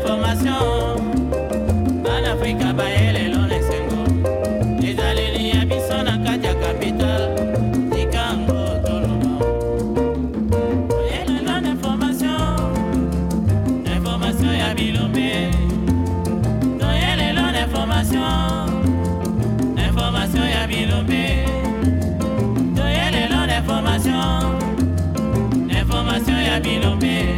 information bana afrika baye lelo na esengo ezaleli ya biso na kati ya kapital tikango toloba oye lelo na information na information ya bilombe toye lelo na information na information ya bilombe toye lelo na information na information ya bilombe